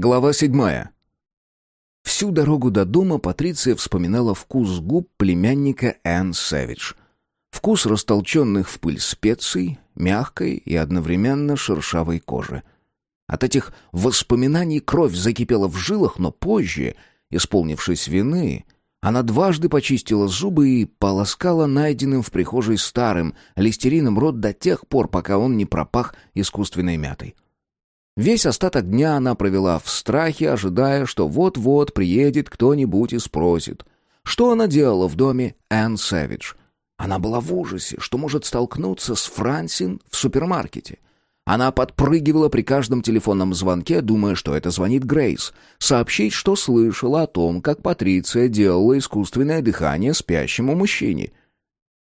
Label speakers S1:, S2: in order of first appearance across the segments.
S1: Глава седьмая. Всю дорогу до дома Патриция вспоминала вкус губ племянника Энн Сэвидж. Вкус растолченных в пыль специй, мягкой и одновременно шершавой кожи. От этих воспоминаний кровь закипела в жилах, но позже, исполнившись вины, она дважды почистила зубы и полоскала найденным в прихожей старым листерином рот до тех пор, пока он не пропах искусственной мятой. Весь остаток дня она провела в страхе, ожидая, что вот-вот приедет кто-нибудь и спросит, что она делала в доме Энн Сэвидж. Она была в ужасе, что может столкнуться с Франсин в супермаркете. Она подпрыгивала при каждом телефонном звонке, думая, что это звонит Грейс, сообщить, что слышала о том, как Патриция делала искусственное дыхание спящему мужчине.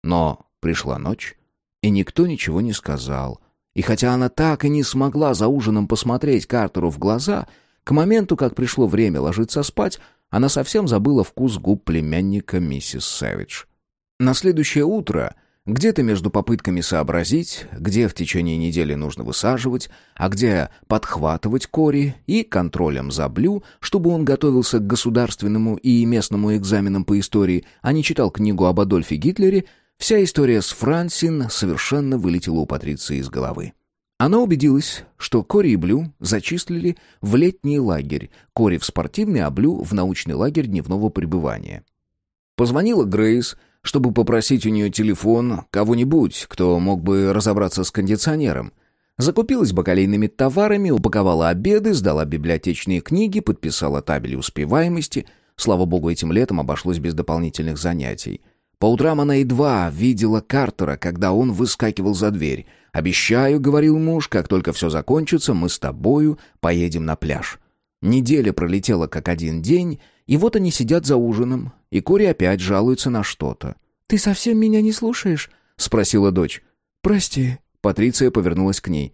S1: Но пришла ночь, и никто ничего не сказал, и хотя она так и не смогла за ужином посмотреть Картеру в глаза, к моменту, как пришло время ложиться спать, она совсем забыла вкус губ племянника миссис Сэвидж. На следующее утро, где-то между попытками сообразить, где в течение недели нужно высаживать, а где подхватывать Кори и контролем за Блю, чтобы он готовился к государственному и местному экзаменам по истории, а не читал книгу об Адольфе Гитлере, Вся история с Франсин совершенно вылетела у Патриции из головы. Она убедилась, что Кори и Блю зачислили в летний лагерь, Кори в спортивный, а Блю в научный лагерь дневного пребывания. Позвонила Грейс, чтобы попросить у нее телефон кого-нибудь, кто мог бы разобраться с кондиционером. Закупилась бакалейными товарами, упаковала обеды, сдала библиотечные книги, подписала табели успеваемости. Слава богу, этим летом обошлось без дополнительных занятий. По утрам она едва видела Картера, когда он выскакивал за дверь. «Обещаю», — говорил муж, — «как только все закончится, мы с тобою поедем на пляж». Неделя пролетела как один день, и вот они сидят за ужином, и Кори опять жалуется на что-то.
S2: «Ты совсем меня не слушаешь?»
S1: — спросила дочь.
S2: «Прости».
S1: Патриция повернулась к ней.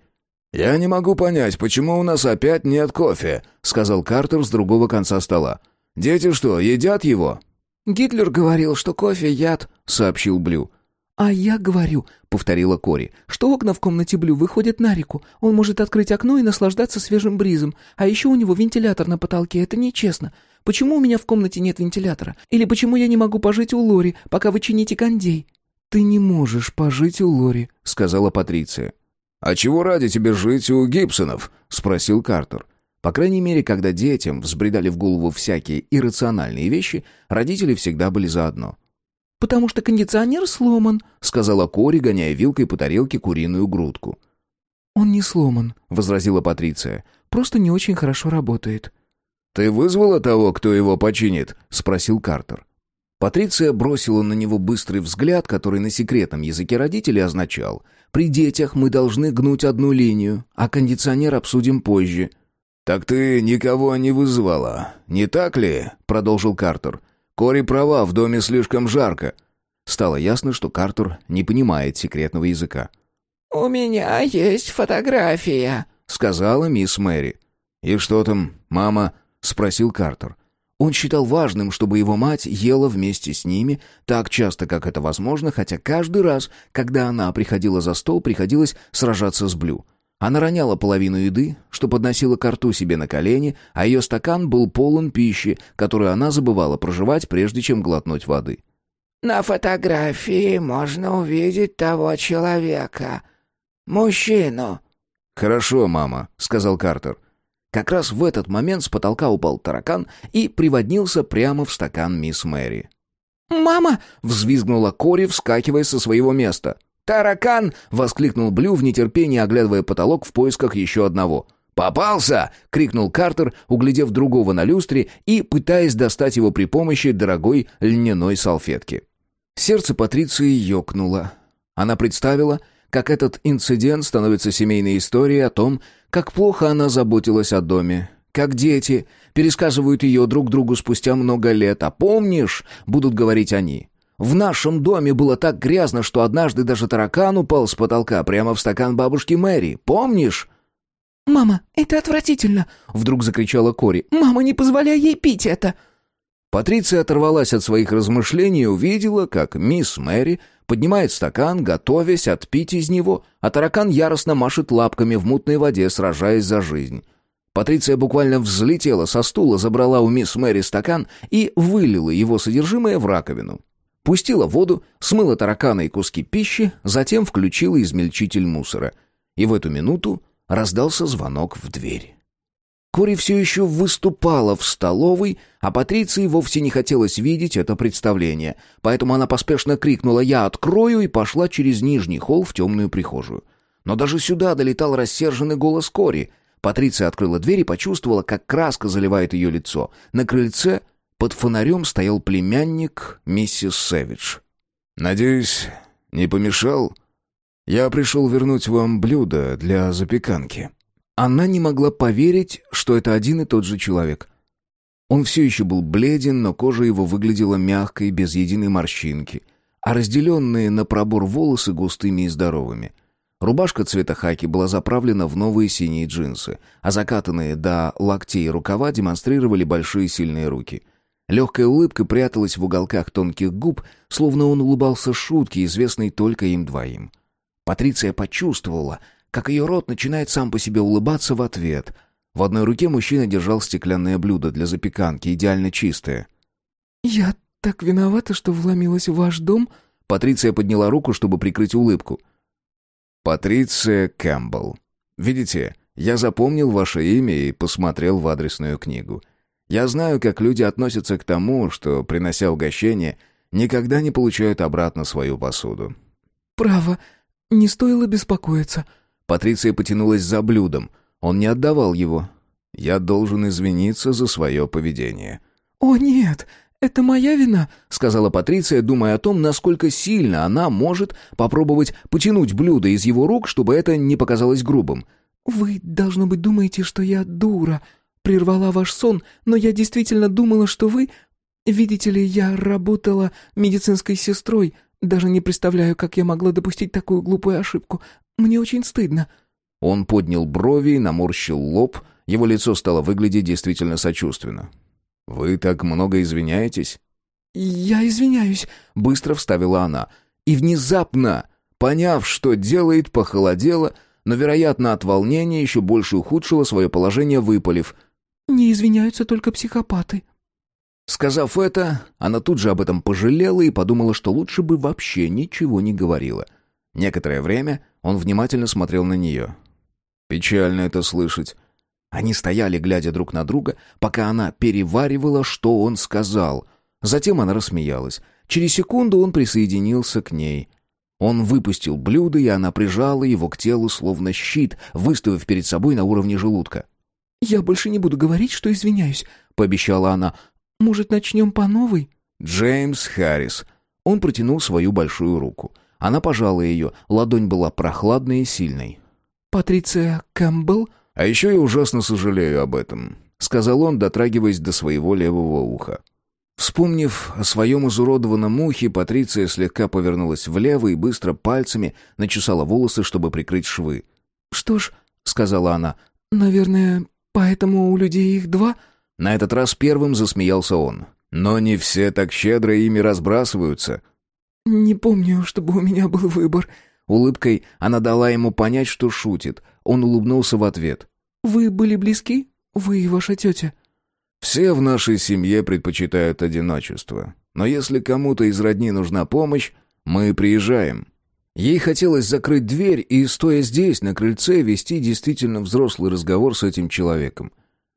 S1: «Я не могу понять, почему у нас опять нет кофе», — сказал Картер с другого конца стола. «Дети что, едят его?»
S2: «Гитлер говорил, что кофе — яд», — сообщил Блю. «А я говорю», — повторила Кори, — «что окна в комнате Блю выходят на реку. Он может открыть окно и наслаждаться свежим бризом. А еще у него вентилятор на потолке. Это нечестно. Почему у меня в комнате нет вентилятора? Или почему я не могу пожить у Лори, пока вы чините кондей?»
S1: «Ты не можешь пожить у Лори», — сказала Патриция. «А чего ради тебе жить у Гибсонов?» — спросил Картер. По крайней мере, когда детям взбредали в голову всякие иррациональные вещи, родители всегда были заодно.
S2: «Потому что кондиционер сломан», — сказала Кори, гоняя вилкой по тарелке куриную грудку.
S1: «Он не сломан», — возразила Патриция.
S2: «Просто не очень хорошо работает».
S1: «Ты вызвала того, кто его починит?» — спросил Картер. Патриция бросила на него быстрый взгляд, который на секретном языке родителей означал «При детях мы должны гнуть одну линию, а кондиционер обсудим позже». «Так ты никого не вызвала, не так ли?» — продолжил Картер. «Кори права, в доме слишком жарко». Стало ясно, что Картер не понимает секретного языка.
S3: «У меня есть фотография», —
S1: сказала мисс Мэри. «И что там, мама?» — спросил Картер. Он считал важным, чтобы его мать ела вместе с ними так часто, как это возможно, хотя каждый раз, когда она приходила за стол, приходилось сражаться с Блю. Она роняла половину еды, что подносила к рту себе на колени, а ее стакан был полон пищи, которую она забывала проживать, прежде чем глотнуть воды.
S3: «На фотографии можно увидеть того человека. Мужчину».
S1: «Хорошо, мама», — сказал Картер. Как раз в этот момент с потолка упал таракан и приводнился прямо в стакан мисс Мэри.
S3: «Мама!»
S1: — взвизгнула Кори, вскакивая со своего места.
S3: «Таракан!»
S1: — воскликнул Блю в нетерпении, оглядывая потолок в поисках еще одного. «Попался!» — крикнул Картер, углядев другого на люстре и пытаясь достать его при помощи дорогой льняной салфетки. Сердце Патриции ёкнуло. Она представила, как этот инцидент становится семейной историей о том, как плохо она заботилась о доме, как дети пересказывают ее друг другу спустя много лет. «А помнишь?» — будут говорить они. В нашем доме было так грязно, что однажды даже таракан упал с потолка прямо в стакан бабушки Мэри. Помнишь?»
S2: «Мама, это отвратительно!» — вдруг закричала Кори. «Мама, не позволяй ей пить это!»
S1: Патриция оторвалась от своих размышлений и увидела, как мисс Мэри поднимает стакан, готовясь отпить из него, а таракан яростно машет лапками в мутной воде, сражаясь за жизнь. Патриция буквально взлетела со стула, забрала у мисс Мэри стакан и вылила его содержимое в раковину. Пустила воду, смыла тараканы и куски пищи, затем включила измельчитель мусора. И в эту минуту раздался звонок в дверь. Кори все еще выступала в столовой, а Патриции вовсе не хотелось видеть это представление, поэтому она поспешно крикнула «Я открою» и пошла через нижний холл в темную прихожую. Но даже сюда долетал рассерженный голос Кори. Патриция открыла дверь и почувствовала, как краска заливает ее лицо. На крыльце под фонарем стоял племянник миссис Сэвидж. «Надеюсь, не помешал? Я пришел вернуть вам блюдо для запеканки». Она не могла поверить, что это один и тот же человек. Он все еще был бледен, но кожа его выглядела мягкой, без единой морщинки, а разделенные на пробор волосы густыми и здоровыми. Рубашка цвета хаки была заправлена в новые синие джинсы, а закатанные до локтей рукава демонстрировали большие сильные руки. Легкая улыбка пряталась в уголках тонких губ, словно он улыбался шутке, известной только им двоим. Патриция почувствовала — как ее рот начинает сам по себе улыбаться в ответ. В одной руке мужчина держал стеклянное блюдо для запеканки, идеально чистое.
S2: «Я так виновата, что вломилась в ваш дом?»
S1: Патриция подняла руку, чтобы прикрыть улыбку. «Патриция Кэмпбелл. Видите, я запомнил ваше имя и посмотрел в адресную книгу. Я знаю, как люди относятся к тому, что, принося угощение, никогда не получают обратно свою посуду».
S2: «Право, не стоило беспокоиться»,
S1: Патриция потянулась за блюдом. Он не отдавал его. «Я должен извиниться за свое поведение».
S2: «О, нет, это моя вина», —
S1: сказала Патриция, думая о том, насколько сильно она может попробовать потянуть блюдо из его рук, чтобы это не показалось грубым.
S2: «Вы, должно быть, думаете, что я дура. Прервала ваш сон, но я действительно думала, что вы... Видите ли, я работала медицинской сестрой. Даже не представляю, как я могла допустить такую глупую ошибку. Мне очень стыдно».
S1: Он поднял брови и наморщил лоб. Его лицо стало выглядеть действительно сочувственно. «Вы так много извиняетесь?»
S2: «Я извиняюсь», —
S1: быстро вставила она. И внезапно, поняв, что делает, похолодела, но, вероятно, от волнения еще больше ухудшила свое положение, выпалив.
S2: «Не извиняются только психопаты».
S1: Сказав это, она тут же об этом пожалела и подумала, что лучше бы вообще ничего не говорила. Некоторое время он внимательно смотрел на нее. Печально это слышать. Они стояли, глядя друг на друга, пока она переваривала, что он сказал. Затем она рассмеялась. Через секунду он присоединился к ней. Он выпустил блюдо, и она прижала его к телу, словно щит, выставив перед собой на уровне желудка.
S2: «Я больше не буду говорить, что извиняюсь», — пообещала она. «Может, начнем по новой?»
S1: «Джеймс Харрис». Он протянул свою большую руку. Она пожала ее, ладонь была прохладной и сильной.
S2: «Патриция Кэмпбелл?»
S1: «А еще я ужасно сожалею об этом», — сказал он, дотрагиваясь до своего левого уха. Вспомнив о своем изуродованном ухе, Патриция слегка повернулась влево и быстро пальцами начесала волосы, чтобы прикрыть швы.
S2: «Что ж», — сказала она, — «наверное, поэтому у людей их два?»
S1: На этот раз первым засмеялся он. «Но не все так щедро ими разбрасываются»,
S2: «Не помню, чтобы у меня был выбор».
S1: Улыбкой она дала ему понять, что шутит. Он улыбнулся в ответ.
S2: «Вы были близки? Вы и ваша тетя?»
S1: «Все в нашей семье предпочитают одиночество. Но если кому-то из родни нужна помощь, мы приезжаем». Ей хотелось закрыть дверь и, стоя здесь, на крыльце, вести действительно взрослый разговор с этим человеком.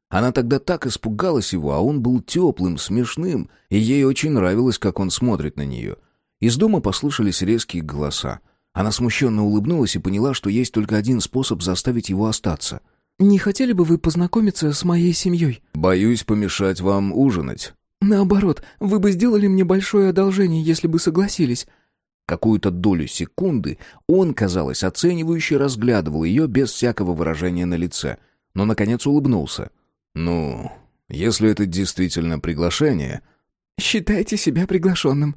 S1: Она тогда так испугалась его, а он был теплым, смешным, и ей очень нравилось, как он смотрит на нее — из дома послышались резкие голоса. Она смущенно улыбнулась и поняла, что есть только один способ заставить его остаться.
S2: «Не хотели бы вы познакомиться с моей семьей?»
S1: «Боюсь помешать вам ужинать».
S2: «Наоборот, вы бы сделали мне большое одолжение, если бы согласились».
S1: Какую-то долю секунды он, казалось, оценивающе разглядывал ее без всякого выражения на лице, но, наконец, улыбнулся. «Ну, если это действительно приглашение...»
S2: «Считайте себя приглашенным»,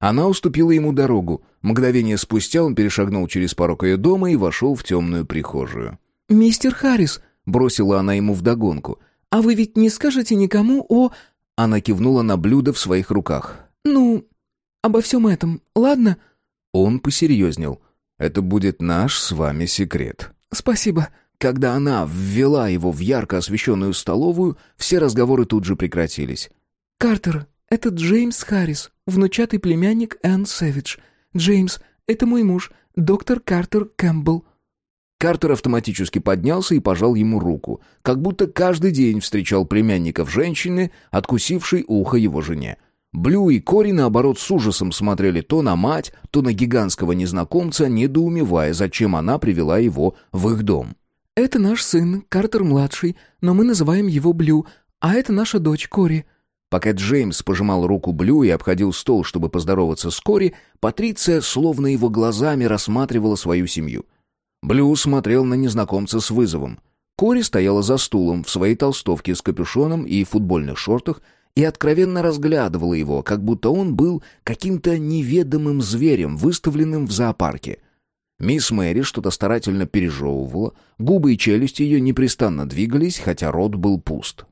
S1: она уступила ему дорогу. Мгновение спустя он перешагнул через порог ее дома и вошел в темную прихожую.
S2: «Мистер Харрис», — бросила она ему вдогонку, — «а вы ведь не скажете никому о...»
S1: Она кивнула на блюдо в своих руках.
S2: «Ну, обо всем этом, ладно?»
S1: Он посерьезнел. «Это будет наш с вами секрет».
S2: «Спасибо».
S1: Когда она ввела его в ярко освещенную столовую, все разговоры тут же прекратились.
S2: «Картер, это Джеймс Харрис, внучатый племянник Энн Сэвидж. Джеймс, это мой муж, доктор Картер Кэмпбелл».
S1: Картер автоматически поднялся и пожал ему руку, как будто каждый день встречал племянников женщины, откусившей ухо его жене. Блю и Кори, наоборот, с ужасом смотрели то на мать, то на гигантского незнакомца, недоумевая, зачем она привела его в их дом.
S2: «Это наш сын, Картер-младший, но мы называем его Блю, а это наша дочь, Кори».
S1: Пока Джеймс пожимал руку Блю и обходил стол, чтобы поздороваться с Кори, Патриция словно его глазами рассматривала свою семью. Блю смотрел на незнакомца с вызовом. Кори стояла за стулом в своей толстовке с капюшоном и футбольных шортах и откровенно разглядывала его, как будто он был каким-то неведомым зверем, выставленным в зоопарке — Мисс Мэри что-то старательно пережевывала, губы и челюсти ее непрестанно двигались, хотя рот был пуст.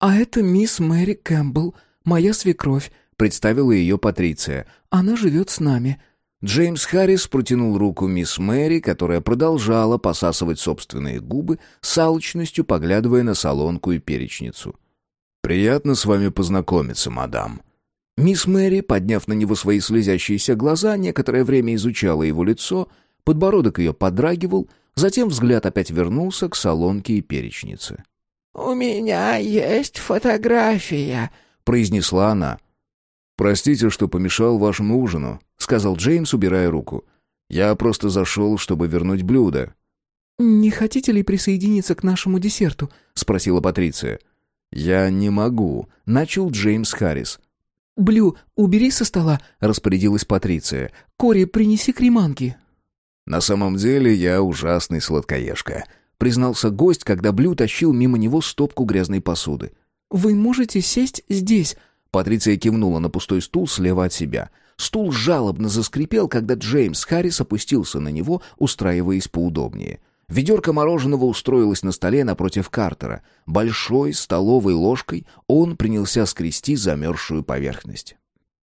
S2: «А это мисс Мэри Кэмпбелл, моя свекровь», — представила ее Патриция. «Она живет с нами».
S1: Джеймс Харрис протянул руку мисс Мэри, которая продолжала посасывать собственные губы, с алчностью поглядывая на солонку и перечницу. «Приятно с вами познакомиться, мадам». Мисс Мэри, подняв на него свои слезящиеся глаза, некоторое время изучала его лицо — Подбородок ее подрагивал, затем взгляд опять вернулся к солонке и перечнице.
S3: «У меня есть фотография», —
S1: произнесла она. «Простите, что помешал вашему ужину», — сказал Джеймс, убирая руку. «Я просто зашел, чтобы вернуть блюдо».
S2: «Не хотите ли присоединиться к нашему десерту?» — спросила Патриция.
S1: «Я не могу», — начал Джеймс Харрис.
S2: «Блю, убери со стола», — распорядилась Патриция. «Кори, принеси креманки».
S1: «На самом деле я ужасный сладкоежка», — признался гость, когда Блю тащил мимо него стопку грязной посуды.
S2: «Вы можете сесть здесь», —
S1: Патриция кивнула на пустой стул слева от себя. Стул жалобно заскрипел, когда Джеймс Харрис опустился на него, устраиваясь поудобнее. Ведерко мороженого устроилось на столе напротив Картера. Большой столовой ложкой он принялся скрести замерзшую поверхность.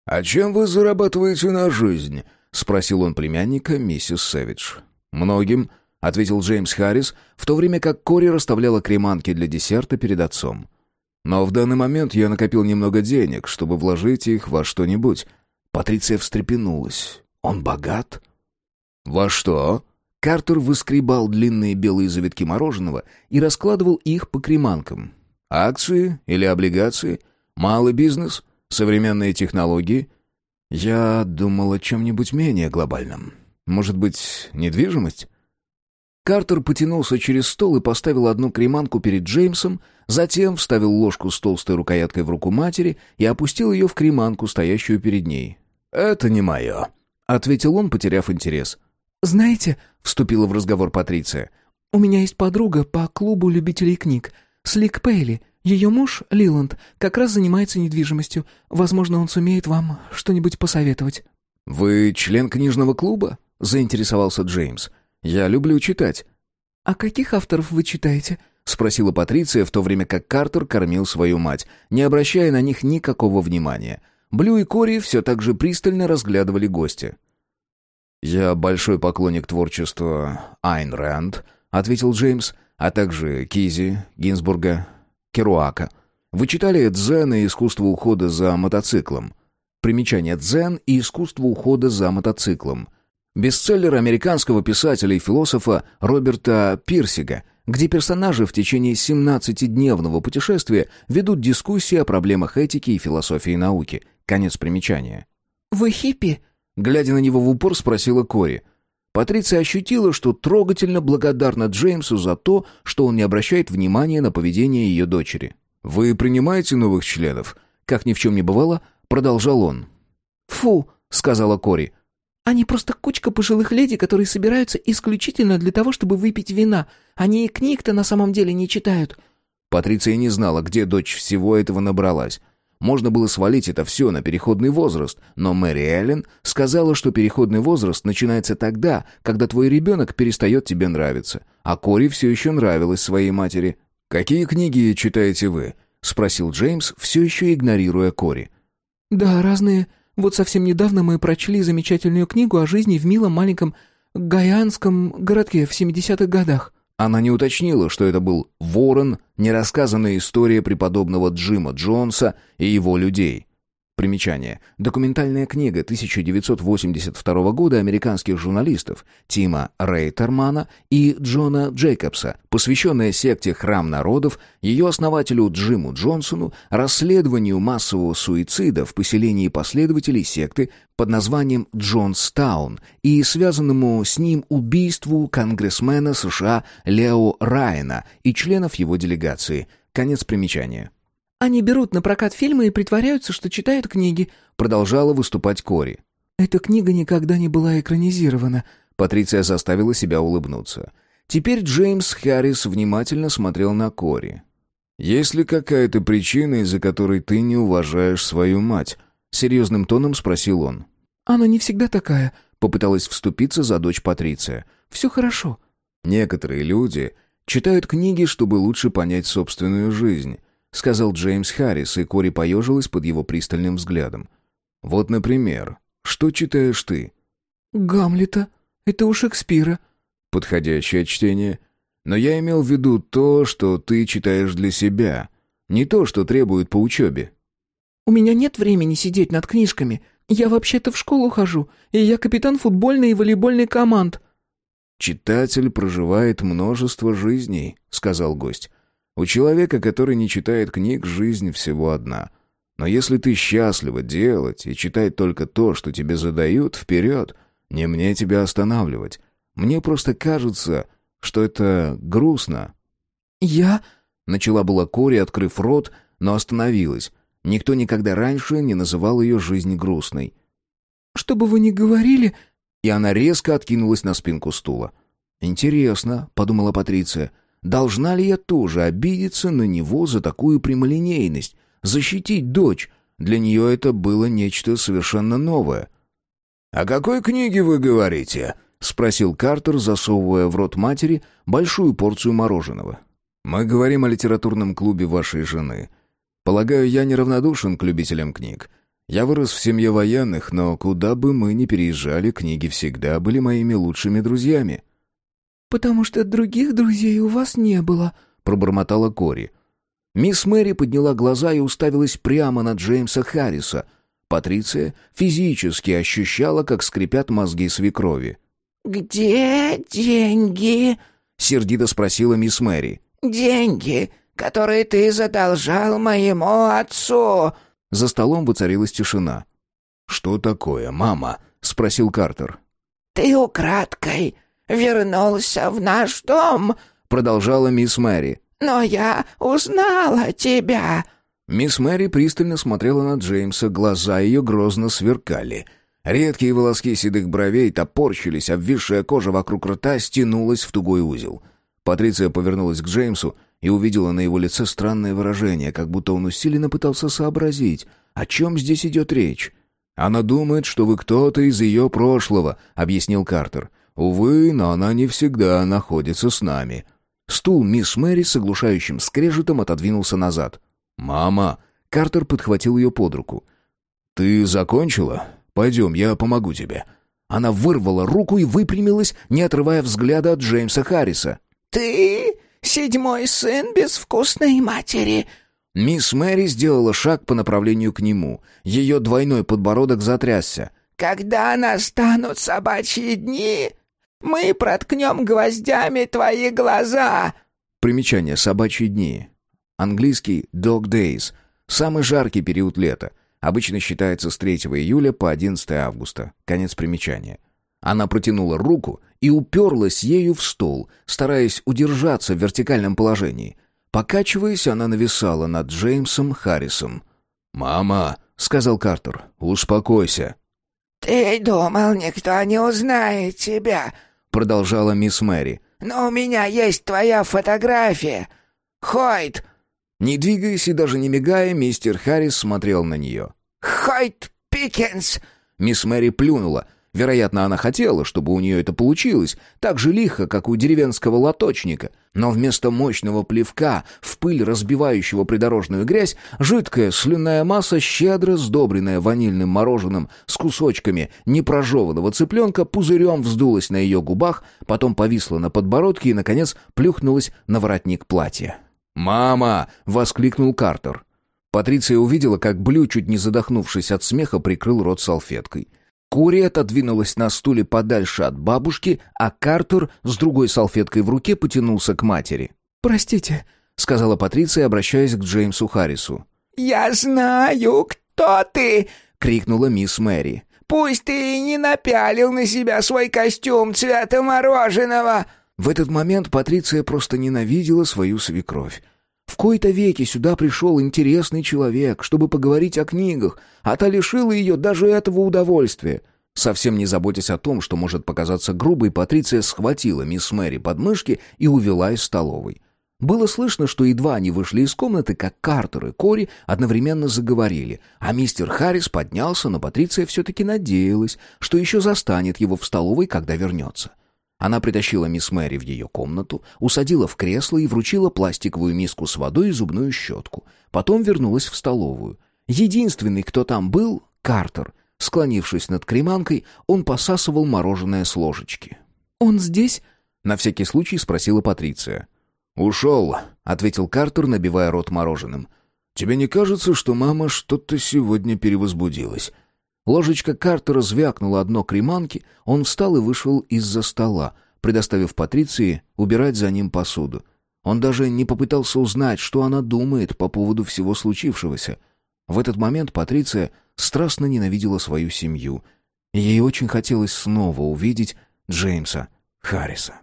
S1: «А чем вы зарабатываете на жизнь?» — спросил он племянника миссис Сэвидж. «Многим», — ответил Джеймс Харрис, в то время как Кори расставляла креманки для десерта перед отцом. «Но в данный момент я накопил немного денег, чтобы вложить их во что-нибудь». Патриция встрепенулась. «Он богат?» «Во что?» Картер выскребал длинные белые завитки мороженого и раскладывал их по креманкам. «Акции или облигации? Малый бизнес? Современные технологии?» Я думал о чем-нибудь менее глобальном. Может быть, недвижимость? Картер потянулся через стол и поставил одну креманку перед Джеймсом, затем вставил ложку с толстой рукояткой в руку матери и опустил ее в креманку, стоящую перед ней. «Это не мое», — ответил он, потеряв интерес.
S2: «Знаете», — вступила в разговор Патриция, — «у меня есть подруга по клубу любителей книг, Слик Пейли. Ее муж, Лиланд, как раз занимается недвижимостью. Возможно, он сумеет вам что-нибудь посоветовать».
S1: «Вы член книжного клуба?» — заинтересовался Джеймс. «Я люблю читать».
S2: «А каких авторов вы читаете?»
S1: — спросила Патриция, в то время как Картер кормил свою мать, не обращая на них никакого внимания. Блю и Кори все так же пристально разглядывали гостя. «Я большой поклонник творчества Айн Рэнд», — ответил Джеймс, «а также Кизи, Гинзбурга, Керуака. Вы читали «Дзен и искусство ухода за мотоциклом». Примечание «Дзен и искусство ухода за мотоциклом». Бестселлер американского писателя и философа Роберта Пирсига, где персонажи в течение 17-дневного путешествия ведут дискуссии о проблемах этики и философии науки. Конец примечания.
S2: «Вы хиппи?»
S1: Глядя на него в упор, спросила Кори. Патриция ощутила, что трогательно благодарна Джеймсу за то, что он не обращает внимания на поведение ее дочери. «Вы принимаете новых членов?» Как ни в чем не бывало, продолжал он.
S2: «Фу», — сказала Кори. «Они просто кучка пожилых леди, которые собираются исключительно для того, чтобы выпить вина. Они и книг-то на самом деле не читают».
S1: Патриция не знала, где дочь всего этого набралась. Можно было свалить это все на переходный возраст, но Мэри Эллен сказала, что переходный возраст начинается тогда, когда твой ребенок перестает тебе нравиться. А Кори все еще нравилась своей матери. «Какие книги читаете вы?» — спросил Джеймс, все еще игнорируя Кори.
S2: «Да, разные. Вот совсем недавно мы прочли замечательную книгу о жизни в милом маленьком гайанском городке в 70-х годах».
S1: Она не уточнила, что это был ворон, нерассказанная история преподобного Джима Джонса и его людей. Примечание. Документальная книга 1982 года американских журналистов Тима Рейтермана и Джона Джейкобса, посвященная секте «Храм народов», ее основателю Джиму Джонсону, расследованию массового суицида в поселении последователей секты под названием Джонстаун и связанному с ним убийству конгрессмена США Лео Райана и членов его делегации. Конец примечания.
S2: Они берут на прокат фильмы и притворяются, что читают книги», —
S1: продолжала выступать Кори.
S2: «Эта книга никогда не была экранизирована», —
S1: Патриция заставила себя улыбнуться. Теперь Джеймс Харрис внимательно смотрел на Кори. «Есть ли какая-то причина, из-за которой ты не уважаешь свою мать?» — серьезным тоном спросил он.
S2: «Она не всегда такая», —
S1: попыталась вступиться за дочь Патриция.
S2: «Все хорошо».
S1: «Некоторые люди читают книги, чтобы лучше понять собственную жизнь сказал Джеймс Харрис, и Кори поежилась под его пристальным взглядом. «Вот, например, что читаешь ты?»
S2: «Гамлета. Это у Шекспира».
S1: «Подходящее чтение. Но я имел в виду то, что ты читаешь для себя, не то, что требует по учебе».
S2: «У меня нет времени сидеть над книжками. Я вообще-то в школу хожу, и я капитан футбольной и волейбольной команд».
S1: «Читатель проживает множество жизней», — сказал гость. У человека, который не читает книг, жизнь всего одна. Но если ты счастлива делать и читать только то, что тебе задают, вперед, не мне тебя останавливать. Мне просто кажется, что это грустно».
S2: «Я...»
S1: — начала была Кори, открыв рот, но остановилась. Никто никогда раньше не называл ее жизнь грустной.
S2: «Что бы вы ни говорили...»
S1: И она резко откинулась на спинку стула. «Интересно», — подумала Патриция, — Должна ли я тоже обидеться на него за такую прямолинейность, защитить дочь? Для нее это было нечто совершенно новое. «О какой книге вы говорите?» — спросил Картер, засовывая в рот матери большую порцию мороженого. «Мы говорим о литературном клубе вашей жены. Полагаю, я неравнодушен к любителям книг. Я вырос в семье военных, но куда бы мы ни переезжали, книги всегда были моими лучшими друзьями».
S2: «Потому что других друзей у вас не было», — пробормотала Кори.
S1: Мисс Мэри подняла глаза и уставилась прямо на Джеймса Харриса. Патриция физически ощущала, как скрипят мозги свекрови.
S3: «Где деньги?»
S1: — сердито спросила мисс Мэри.
S3: «Деньги, которые ты задолжал моему отцу!»
S1: За столом воцарилась тишина. «Что такое, мама?» — спросил Картер.
S3: «Ты украдкой вернулся в наш дом», —
S1: продолжала мисс Мэри.
S3: «Но я узнала тебя».
S1: Мисс Мэри пристально смотрела на Джеймса, глаза ее грозно сверкали. Редкие волоски седых бровей топорщились, обвисшая кожа вокруг рта стянулась в тугой узел. Патриция повернулась к Джеймсу и увидела на его лице странное выражение, как будто он усиленно пытался сообразить, о чем здесь идет речь. «Она думает, что вы кто-то из ее прошлого», — объяснил Картер. Увы, но она не всегда находится с нами. Стул мисс Мэри с оглушающим скрежетом отодвинулся назад. «Мама!» Картер подхватил ее под руку. «Ты закончила? Пойдем, я помогу тебе». Она вырвала руку и выпрямилась, не отрывая взгляда от Джеймса Харриса.
S3: «Ты седьмой сын безвкусной матери!»
S1: Мисс Мэри сделала шаг по направлению к нему. Ее двойной подбородок затрясся.
S3: «Когда настанут собачьи дни, мы проткнем гвоздями твои глаза!»
S1: Примечание «Собачьи дни». Английский «Dog Days». Самый жаркий период лета. Обычно считается с 3 июля по 11 августа. Конец примечания. Она протянула руку и уперлась ею в стол, стараясь удержаться в вертикальном положении. Покачиваясь, она нависала над Джеймсом Харрисом. «Мама», — сказал Картер, — «успокойся».
S3: «Ты думал, никто не узнает тебя?»
S1: Продолжала мисс Мэри.
S3: «Но у меня есть твоя фотография. Хойт!»
S1: Не двигаясь и даже не мигая, мистер Харрис смотрел на нее.
S3: «Хойт Пикенс!»
S1: Мисс Мэри плюнула. Вероятно, она хотела, чтобы у нее это получилось, так же лихо, как у деревенского лоточника. Но вместо мощного плевка, в пыль разбивающего придорожную грязь, жидкая слюнная масса, щедро сдобренная ванильным мороженым с кусочками непрожеванного цыпленка, пузырем вздулась на ее губах, потом повисла на подбородке и, наконец, плюхнулась на воротник платья. «Мама!» — воскликнул Картер. Патриция увидела, как Блю, чуть не задохнувшись от смеха, прикрыл рот салфеткой. Кури отодвинулась на стуле подальше от бабушки, а Картер с другой салфеткой в руке потянулся к матери.
S2: «Простите», — сказала Патриция, обращаясь к Джеймсу Харрису.
S3: «Я знаю, кто ты!»
S1: — крикнула мисс Мэри.
S3: «Пусть ты и не напялил на себя свой костюм цвета мороженого!»
S1: В этот момент Патриция просто ненавидела свою свекровь. В кои-то веки сюда пришел интересный человек, чтобы поговорить о книгах, а та лишила ее даже этого удовольствия. Совсем не заботясь о том, что может показаться грубой, Патриция схватила мисс Мэри под мышки и увела из столовой. Было слышно, что едва они вышли из комнаты, как Картер и Кори одновременно заговорили, а мистер Харрис поднялся, но Патриция все-таки надеялась, что еще застанет его в столовой, когда вернется. — она притащила мисс Мэри в ее комнату, усадила в кресло и вручила пластиковую миску с водой и зубную щетку. Потом вернулась в столовую. Единственный, кто там был, Картер. Склонившись над креманкой, он посасывал мороженое с ложечки.
S2: «Он здесь?»
S1: — на всякий случай спросила Патриция. «Ушел», — ответил Картер, набивая рот мороженым. «Тебе не кажется, что мама что-то сегодня перевозбудилась?» Ложечка Картера звякнула одно креманки, он встал и вышел из-за стола, предоставив Патриции убирать за ним посуду. Он даже не попытался узнать, что она думает по поводу всего случившегося. В этот момент Патриция страстно ненавидела свою семью. Ей очень хотелось снова увидеть Джеймса Харриса.